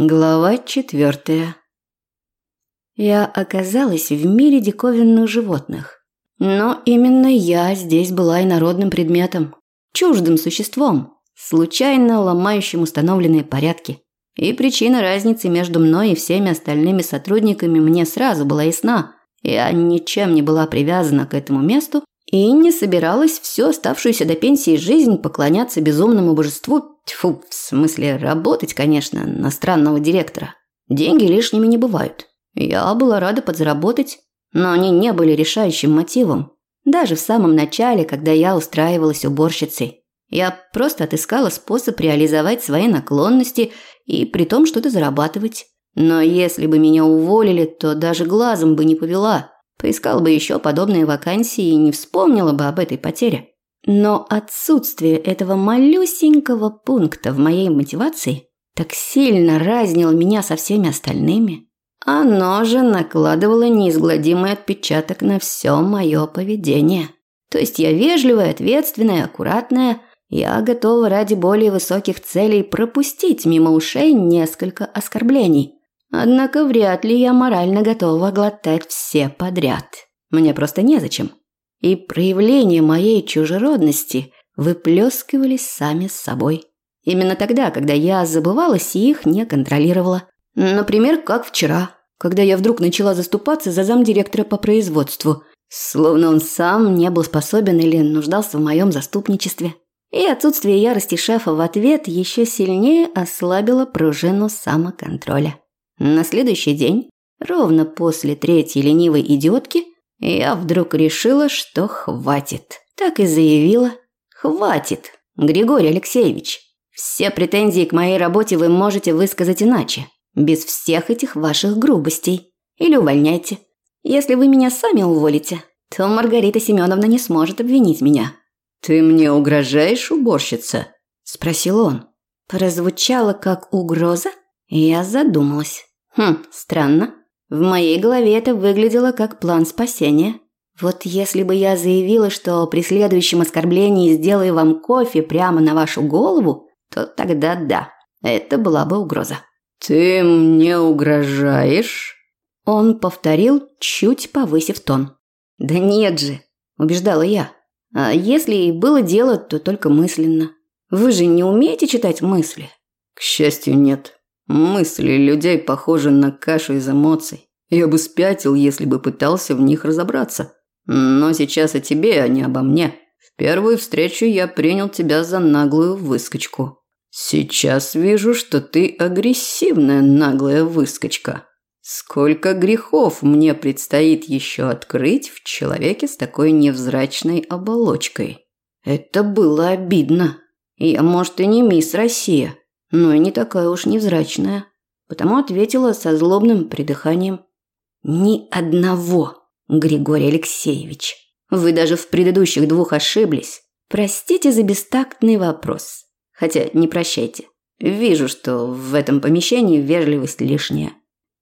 Глава четвертая. Я оказалась в мире диковинных животных. Но именно я здесь была инородным предметом, чуждым существом, случайно ломающим установленные порядки. И причина разницы между мной и всеми остальными сотрудниками мне сразу была ясна. Я ничем не была привязана к этому месту и не собиралась всю оставшуюся до пенсии жизнь поклоняться безумному божеству Тьфу, в смысле, работать, конечно, на странного директора. Деньги лишними не бывают. Я была рада подзаработать, но они не были решающим мотивом. Даже в самом начале, когда я устраивалась уборщицей. Я просто отыскала способ реализовать свои наклонности и при том что-то зарабатывать. Но если бы меня уволили, то даже глазом бы не повела. Поискала бы еще подобные вакансии и не вспомнила бы об этой потере. Но отсутствие этого малюсенького пункта в моей мотивации так сильно разнило меня со всеми остальными. Оно же накладывало неизгладимый отпечаток на все мое поведение. То есть я вежливая, ответственная, аккуратная, я готова ради более высоких целей пропустить мимо ушей несколько оскорблений. Однако вряд ли я морально готова глотать все подряд. Мне просто незачем и проявления моей чужеродности выплескивались сами с собой. Именно тогда, когда я забывалась и их не контролировала. Например, как вчера, когда я вдруг начала заступаться за замдиректора по производству, словно он сам не был способен или нуждался в моем заступничестве. И отсутствие ярости шефа в ответ еще сильнее ослабило пружину самоконтроля. На следующий день, ровно после третьей ленивой идиотки, я вдруг решила, что хватит. Так и заявила. Хватит, Григорий Алексеевич. Все претензии к моей работе вы можете высказать иначе, без всех этих ваших грубостей. Или увольняйте. Если вы меня сами уволите, то Маргарита Семеновна не сможет обвинить меня. Ты мне угрожаешь, уборщица? спросил он. Прозвучало как угроза, и я задумалась. Хм, странно. В моей голове это выглядело как план спасения. Вот если бы я заявила, что при следующем оскорблении сделаю вам кофе прямо на вашу голову, то тогда да, это была бы угроза. «Ты мне угрожаешь?» Он повторил, чуть повысив тон. «Да нет же», – убеждала я. «А если и было дело, то только мысленно. Вы же не умеете читать мысли?» «К счастью, нет», Мысли людей похожи на кашу из эмоций. Я бы спятил, если бы пытался в них разобраться. Но сейчас о тебе, а не обо мне. В первую встречу я принял тебя за наглую выскочку. Сейчас вижу, что ты агрессивная наглая выскочка. Сколько грехов мне предстоит еще открыть в человеке с такой невзрачной оболочкой. Это было обидно. Я, может, и не мисс Россия, но и не такая уж невзрачная, потому ответила со злобным придыханием. «Ни одного, Григорий Алексеевич. Вы даже в предыдущих двух ошиблись. Простите за бестактный вопрос. Хотя не прощайте. Вижу, что в этом помещении вежливость лишняя.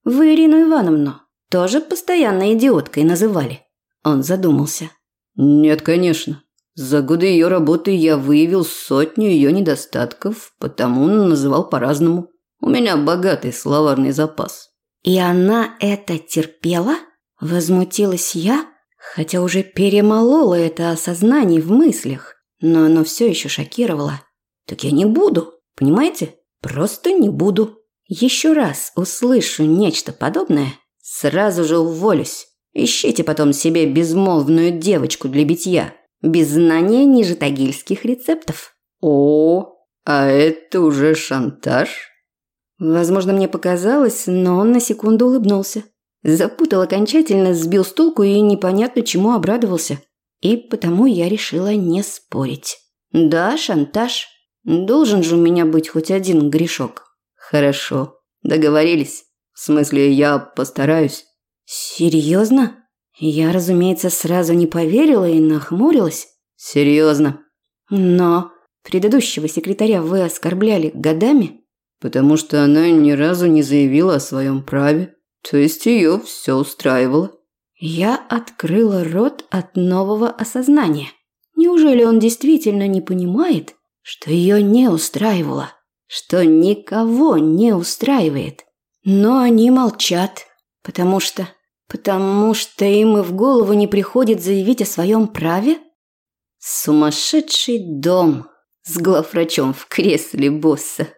Вы Ирину Ивановну тоже постоянно идиоткой называли?» Он задумался. «Нет, конечно. За годы ее работы я выявил сотню ее недостатков, потому называл по-разному. У меня богатый словарный запас. И она это терпела? Возмутилась я, хотя уже перемолола это осознание в мыслях, но оно все еще шокировало. Так я не буду, понимаете? Просто не буду. Еще раз услышу нечто подобное, сразу же уволюсь. Ищите потом себе безмолвную девочку для битья без знания нижетагильских рецептов. О, а это уже шантаж? Возможно, мне показалось, но он на секунду улыбнулся. Запутал окончательно, сбил с толку и непонятно чему обрадовался. И потому я решила не спорить. Да, шантаж. Должен же у меня быть хоть один грешок. Хорошо. Договорились. В смысле, я постараюсь. Серьезно? Я, разумеется, сразу не поверила и нахмурилась. Серьезно. Но предыдущего секретаря вы оскорбляли годами? Потому что она ни разу не заявила о своем праве. То есть ее все устраивало. Я открыла рот от нового осознания. Неужели он действительно не понимает, что ее не устраивало? что никого не устраивает. Но они молчат, потому что... Потому что им и в голову не приходит заявить о своем праве? Сумасшедший дом с главврачом в кресле босса.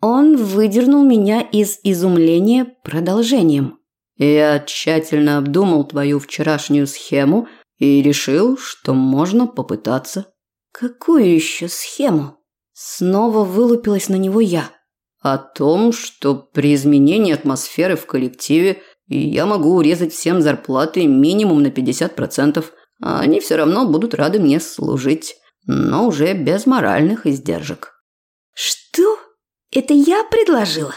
Он выдернул меня из изумления продолжением. «Я тщательно обдумал твою вчерашнюю схему и решил, что можно попытаться». «Какую еще схему?» Снова вылупилась на него я. «О том, что при изменении атмосферы в коллективе я могу урезать всем зарплаты минимум на 50%, а они все равно будут рады мне служить, но уже без моральных издержек». «Что? Это я предложила?»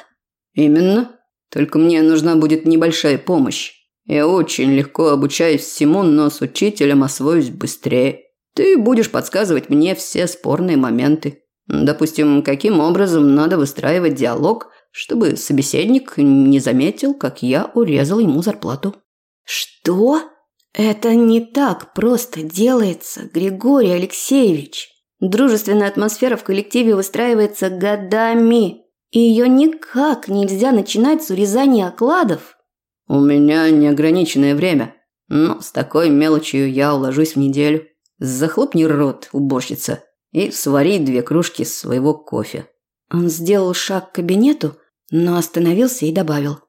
«Именно. Только мне нужна будет небольшая помощь. Я очень легко обучаюсь всему, но с учителем освоюсь быстрее. Ты будешь подсказывать мне все спорные моменты. Допустим, каким образом надо выстраивать диалог, чтобы собеседник не заметил, как я урезал ему зарплату. Что? Это не так просто делается, Григорий Алексеевич. Дружественная атмосфера в коллективе выстраивается годами. И ее никак нельзя начинать с урезания окладов. У меня неограниченное время, но с такой мелочью я уложусь в неделю. Захлопни рот, уборщица, и свари две кружки своего кофе. Он сделал шаг к кабинету, но остановился и добавил.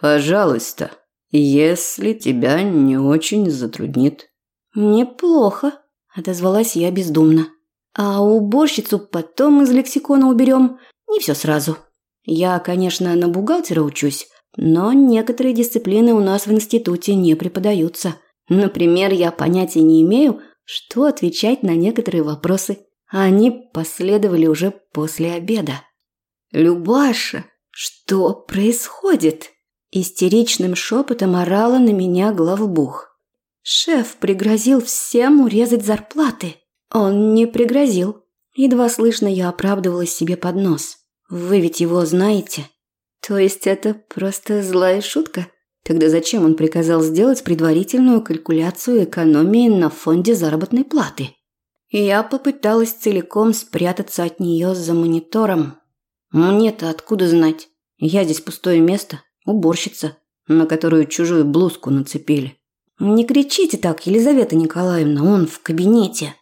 «Пожалуйста, если тебя не очень затруднит». «Неплохо», – отозвалась я бездумно. «А уборщицу потом из лексикона уберем, не все сразу. Я, конечно, на бухгалтера учусь, но некоторые дисциплины у нас в институте не преподаются. Например, я понятия не имею, что отвечать на некоторые вопросы. Они последовали уже после обеда. «Любаша, что происходит?» Истеричным шепотом орала на меня главбух. Шеф пригрозил всем урезать зарплаты. Он не пригрозил. Едва слышно я оправдывалась себе под нос. Вы ведь его знаете. То есть это просто злая шутка? Тогда зачем он приказал сделать предварительную калькуляцию экономии на фонде заработной платы? Я попыталась целиком спрятаться от нее за монитором. Мне-то откуда знать? Я здесь пустое место, уборщица, на которую чужую блузку нацепили. Не кричите так, Елизавета Николаевна, он в кабинете.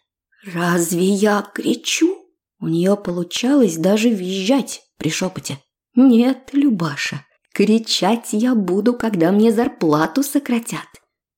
Разве я кричу? У нее получалось даже визжать при шепоте. «Нет, Любаша, кричать я буду, когда мне зарплату сократят.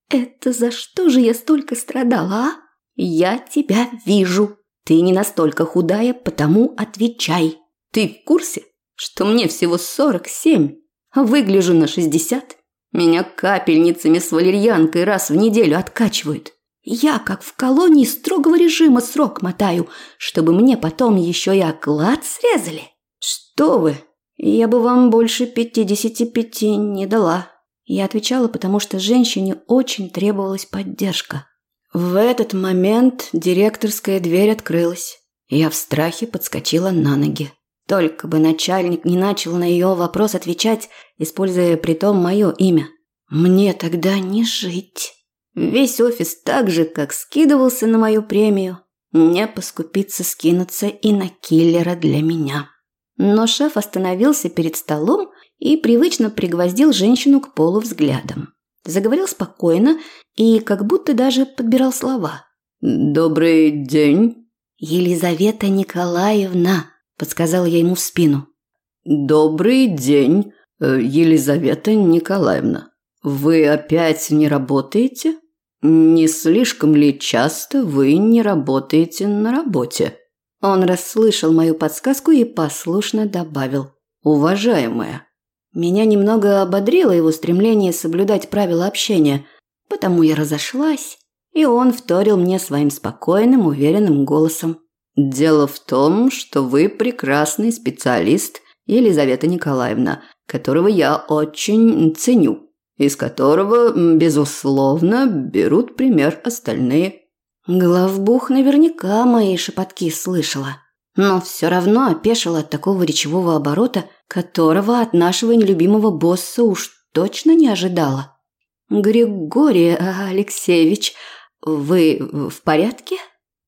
Это за что же я столько страдала, а? Я тебя вижу. Ты не настолько худая, потому отвечай. Ты в курсе, что мне всего сорок семь, а выгляжу на шестьдесят? Меня капельницами с валерьянкой раз в неделю откачивают. Я, как в колонии строгого режима, срок мотаю, чтобы мне потом еще и оклад срезали. Что вы? Я бы вам больше пятидесяти пяти не дала. Я отвечала, потому что женщине очень требовалась поддержка. В этот момент директорская дверь открылась. Я в страхе подскочила на ноги. Только бы начальник не начал на ее вопрос отвечать, используя притом мое имя. Мне тогда не жить. Весь офис так же, как скидывался на мою премию, не поскупиться скинуться и на киллера для меня. Но шеф остановился перед столом и привычно пригвоздил женщину к полу взглядом. Заговорил спокойно и как будто даже подбирал слова. «Добрый день». «Елизавета Николаевна», – подсказала я ему в спину. «Добрый день, э, Елизавета Николаевна. Вы опять не работаете?» Не слишком ли часто вы не работаете на работе? Он расслышал мою подсказку и послушно добавил: "Уважаемая". Меня немного ободрило его стремление соблюдать правила общения, потому я разошлась, и он вторил мне своим спокойным, уверенным голосом. Дело в том, что вы прекрасный специалист, Елизавета Николаевна, которого я очень ценю из которого, безусловно, берут пример остальные. Главбух наверняка мои шепотки слышала, но все равно опешила от такого речевого оборота, которого от нашего нелюбимого босса уж точно не ожидала. «Григорий Алексеевич, вы в порядке?»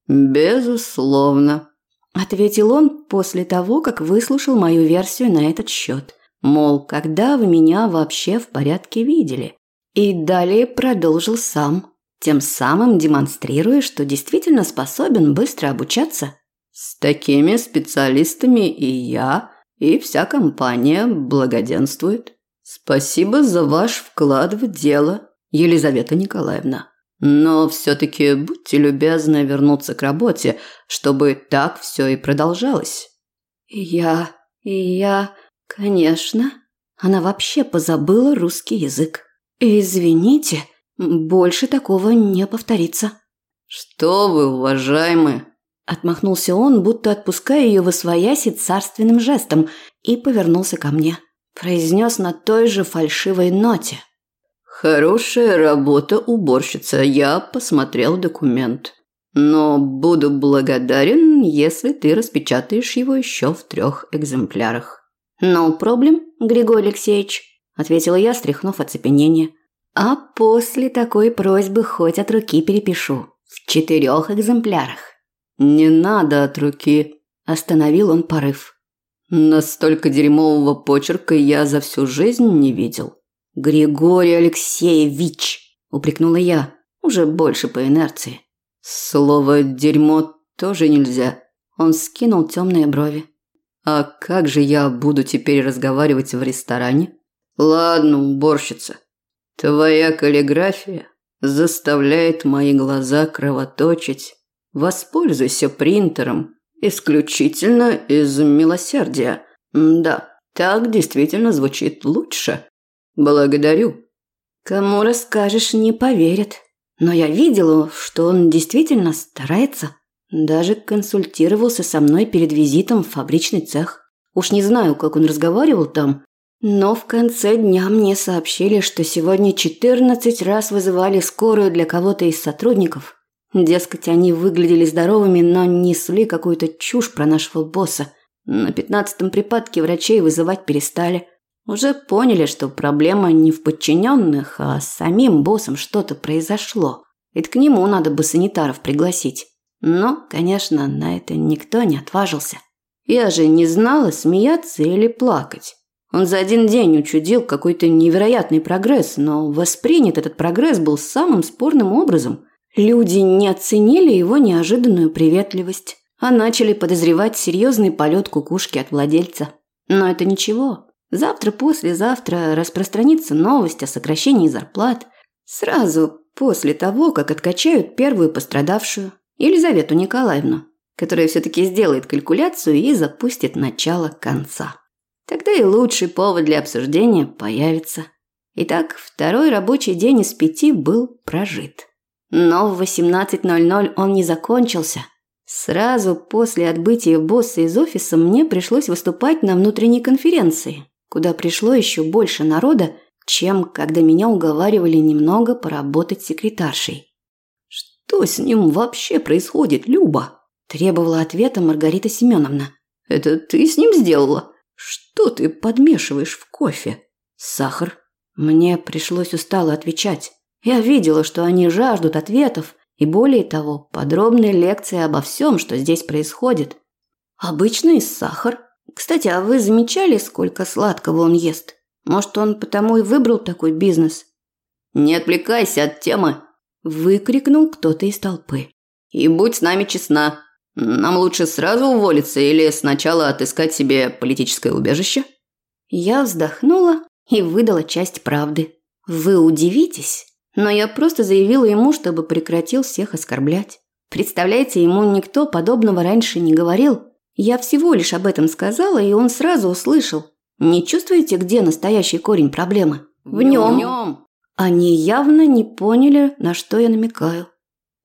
«Безусловно». ответил он после того, как выслушал мою версию на этот счет. Мол, когда вы меня вообще в порядке видели? И далее продолжил сам, тем самым демонстрируя, что действительно способен быстро обучаться. С такими специалистами и я, и вся компания благоденствует. Спасибо за ваш вклад в дело, Елизавета Николаевна. Но все-таки будьте любезны вернуться к работе, чтобы так все и продолжалось. Я... я... конечно. Она вообще позабыла русский язык. Извините, больше такого не повторится. Что вы, уважаемый? Отмахнулся он, будто отпуская ее в освояси царственным жестом, и повернулся ко мне. Произнес на той же фальшивой ноте. Хорошая работа, уборщица. Я посмотрел документ. Но буду благодарен, если ты распечатаешь его еще в трех экземплярах. No problem, Григорий Алексеевич, ответила я, стряхнув оцепенение. А после такой просьбы хоть от руки перепишу. В четырех экземплярах. Не надо от руки, остановил он порыв. Настолько дерьмового почерка я за всю жизнь не видел. Григорий Алексеевич, упрекнула я, уже больше по инерции. Слово дерьмо тоже нельзя. Он скинул темные брови. А как же я буду теперь разговаривать в ресторане? Ладно, уборщица. Твоя каллиграфия заставляет мои глаза кровоточить. Воспользуйся принтером исключительно из милосердия. Да, так действительно звучит лучше. Благодарю. Кому расскажешь, не поверят. Но я видела, что он действительно старается. Даже консультировался со мной перед визитом в фабричный цех. Уж не знаю, как он разговаривал там, но в конце дня мне сообщили, что сегодня 14 раз вызывали скорую для кого-то из сотрудников. Дескать, они выглядели здоровыми, но несли какую-то чушь про нашего босса. На пятнадцатом припадке врачей вызывать перестали. Уже поняли, что проблема не в подчиненных, а с самим боссом что-то произошло. Ведь к нему надо бы санитаров пригласить. Но, конечно, на это никто не отважился. Я же не знала, смеяться или плакать. Он за один день учудил какой-то невероятный прогресс, но воспринят этот прогресс был самым спорным образом. Люди не оценили его неожиданную приветливость, а начали подозревать серьезный полет кукушки от владельца. Но это ничего. Завтра-послезавтра распространится новость о сокращении зарплат. Сразу после того, как откачают первую пострадавшую, Елизавету Николаевну, которая все-таки сделает калькуляцию и запустит начало конца. Тогда и лучший повод для обсуждения появится. Итак, второй рабочий день из пяти был прожит. Но в 18.00 он не закончился. Сразу после отбытия босса из офиса мне пришлось выступать на внутренней конференции, куда пришло еще больше народа, чем когда меня уговаривали немного поработать секретаршей. «Что с ним вообще происходит, Люба?» – требовала ответа Маргарита Семеновна. «Это ты с ним сделала? Что ты подмешиваешь в кофе?» «Сахар». Мне пришлось устало отвечать. Я видела, что они жаждут ответов и, более того, подробной лекции обо всем, что здесь происходит. Обычный сахар, кстати, а вы замечали, сколько сладкого он ест? Может, он потому и выбрал такой бизнес? Не отвлекайся от темы, выкрикнул кто-то из толпы. И будь с нами честна. Нам лучше сразу уволиться или сначала отыскать себе политическое убежище? Я вздохнула и выдала часть правды. Вы удивитесь, но я просто заявила ему, чтобы прекратил всех оскорблять. Представляете, ему никто подобного раньше не говорил. Я всего лишь об этом сказала, и он сразу услышал. Не чувствуете, где настоящий корень проблемы? В нем. В нем. Они явно не поняли, на что я намекаю.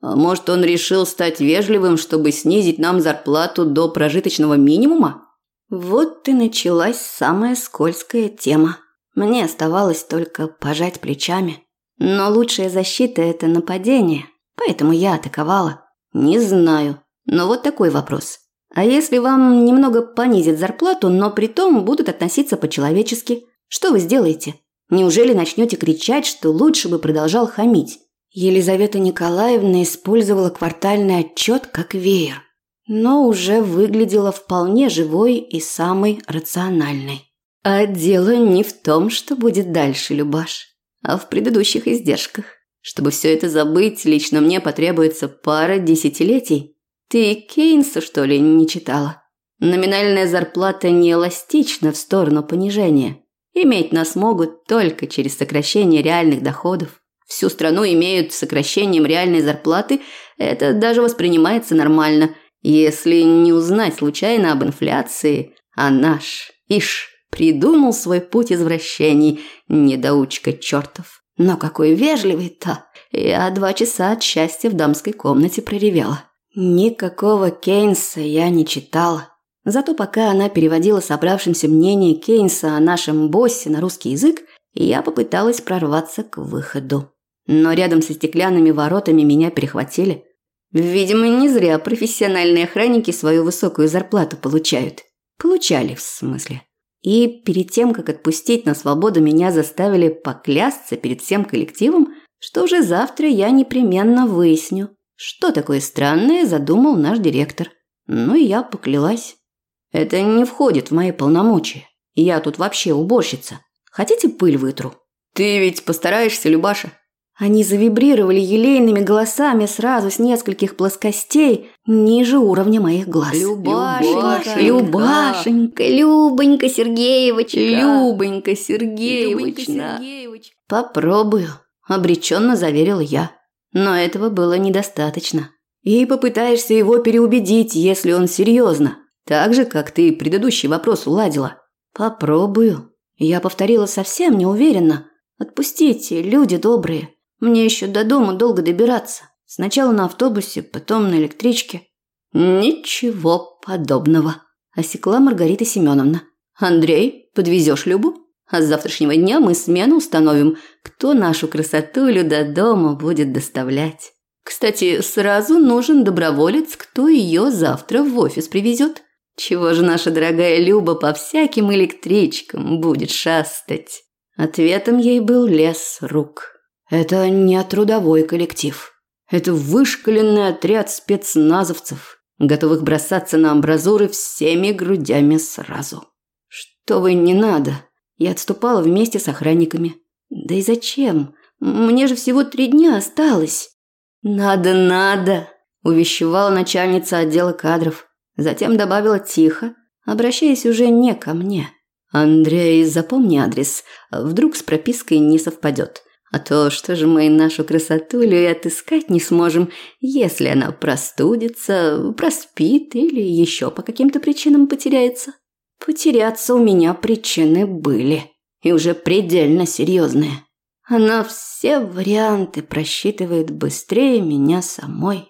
А может, он решил стать вежливым, чтобы снизить нам зарплату до прожиточного минимума? Вот и началась самая скользкая тема. Мне оставалось только пожать плечами. Но лучшая защита – это нападение, поэтому я атаковала. Не знаю, но вот такой вопрос. А если вам немного понизят зарплату, но при том будут относиться по-человечески, что вы сделаете? Неужели начнете кричать, что лучше бы продолжал хамить? Елизавета Николаевна использовала квартальный отчет как веер. но уже выглядела вполне живой и самой рациональной. А дело не в том, что будет дальше, Любаш, а в предыдущих издержках. Чтобы все это забыть, лично мне потребуется пара десятилетий. Ты Кейнса, что ли, не читала? Номинальная зарплата не эластична в сторону понижения. Иметь нас могут только через сокращение реальных доходов. Всю страну имеют сокращением реальной зарплаты, это даже воспринимается нормально, если не узнать случайно об инфляции. А наш, ишь, придумал свой путь извращений, недоучка чертов. Но какой вежливый-то! Я два часа от счастья в дамской комнате проревела. Никакого Кейнса я не читала. Зато пока она переводила собравшимся мнение Кейнса о нашем боссе на русский язык, я попыталась прорваться к выходу. Но рядом со стеклянными воротами меня перехватили. Видимо, не зря профессиональные охранники свою высокую зарплату получают. Получали, в смысле. И перед тем, как отпустить на свободу, меня заставили поклясться перед всем коллективом, что уже завтра я непременно выясню, что такое странное задумал наш директор. Ну и я поклялась. Это не входит в мои полномочия. Я тут вообще уборщица. Хотите пыль вытру? Ты ведь постараешься, Любаша? Они завибрировали елейными голосами сразу с нескольких плоскостей ниже уровня моих глаз. Любашенька, Любашенька, Любонька Сергеевочка. Любонька Сергеевична. Попробую, обреченно заверил я. Но этого было недостаточно. И попытаешься его переубедить, если он серьезно. Так же, как ты предыдущий вопрос уладила. Попробую. Я повторила совсем неуверенно. Отпустите, люди добрые. Мне еще до дома долго добираться. Сначала на автобусе, потом на электричке. Ничего подобного. Осекла Маргарита Семеновна. Андрей, подвезешь Любу? А с завтрашнего дня мы смену установим, кто нашу красотулю до дома будет доставлять. Кстати, сразу нужен доброволец, кто ее завтра в офис привезет. Чего же наша дорогая Люба по всяким электричкам будет шастать? Ответом ей был лес рук. Это не трудовой коллектив. Это вышкаленный отряд спецназовцев, готовых бросаться на амбразуры всеми грудями сразу. Что вы не надо. Я отступала вместе с охранниками. Да и зачем? Мне же всего три дня осталось. Надо, надо, увещевала начальница отдела кадров. Затем добавила тихо, обращаясь уже не ко мне. Андрей, запомни адрес, вдруг с пропиской не совпадет. А то что же мы нашу красотулю и отыскать не сможем, если она простудится, проспит или еще по каким-то причинам потеряется? Потеряться у меня причины были, и уже предельно серьезные. Она все варианты просчитывает быстрее меня самой.